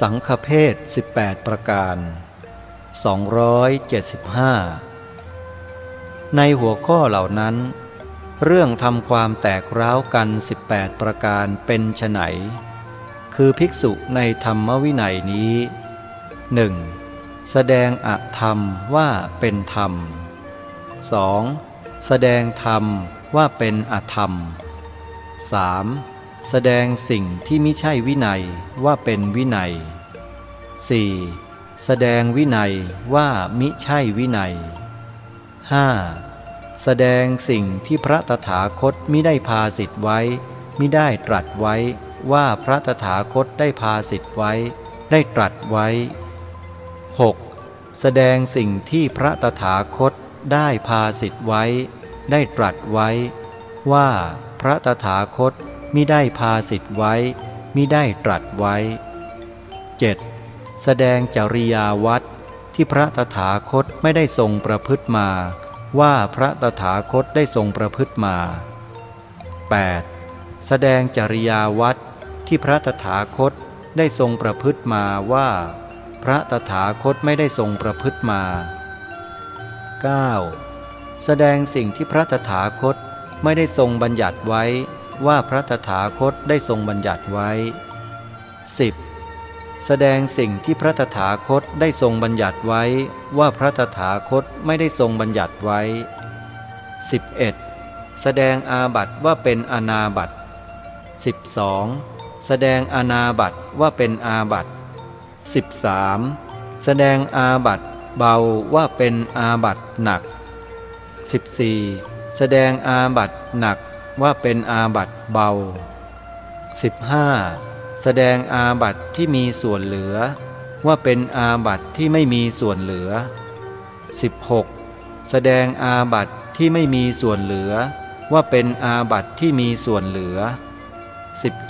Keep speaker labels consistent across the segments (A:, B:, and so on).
A: สังฆเพศ 18 ประการ 275 ในหัวข้อเหล่านั้น เรื่องทำความแตกร้าวกัน 18 ประการเป็นไฉนคือภิกษุในธรรมวินัยนี้ 1. แสดงอธรรมว่าเป็นธรรม 2. แสดงธรรมว่าเป็นอธรรม 3. แสดงสิ่งที่ไม่ใช่วินัยว่าเป็นวินัย 4. แสดงวินัยว่ามิใช่วินัย 5. แสดงสิ่งที่พระตถาคตมิได้พาสิทธไว้มิได้ตรัสไว้ว่าพระตถาคตได้พาสิทธไว้ ได้ตรัสไว้ 6. แสดงสิ่งที่พระตถาคตได้พาสิทธไว้ ได้ตรัสไว้ ว่าพระตถาคต มิได้พาสิทธไว้ มิได้ตรัสไว้ 7. แสดงจริยาวัดที่พระตถาคตไม่ได้ทรงประพฤติมา ว่าพระตถาคตได้ทรงประพฤติมา 8. แสดงจริยาวัดที่พระตถาคตได้ทรงประพฤติมาว่า พระตถาคตไม่ได้ทรงประพฤติมา 9. แสดงสิ่งที่พระตถาคตไม่ได้ทรงบัญญัติไว้ ว่าพระตถาคตได้ทรงบัญญัติไว้ 10. แสดงสิ่งที่พระตถาคตได้ทรงบัญญัติไว้ ว่าพระตถาคตไม่ได้ทรงบัญญัติไว้ 11. แสดงอาบัตว่าเป็นอนาบัติ 12. แสดงอนาบัตว่าเป็นอาบัติ 13. แสดงอาบัติเบาว่าเป็นอาบัติหนัก 14. แสดงอาบัติหนัก ว่าเป็นอาบัติเบา 15. แสดงอาบัติที่มีส่วนเหลือ ว่าเป็นอาบัติที่ไม่มีส่วนเหลือ 16. แสดงอาบัติที่ไม่มีส่วนเหลือ ว่าเป็นอาบัติที่มีส่วนเหลือ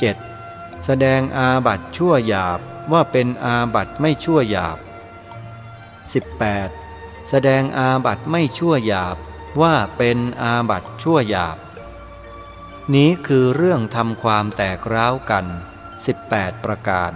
A: 17. แสดงอาบัตชั่วหยาบว่าเป็นอาบัตไม่ชั่วหยาบ 18. แสดงอาบัตไม่ชั่วหยาบว่าเป็นอาบัตชั่วหยาบ นี้คือเรื่องทำความแตกร้าวกัน 18 ประการ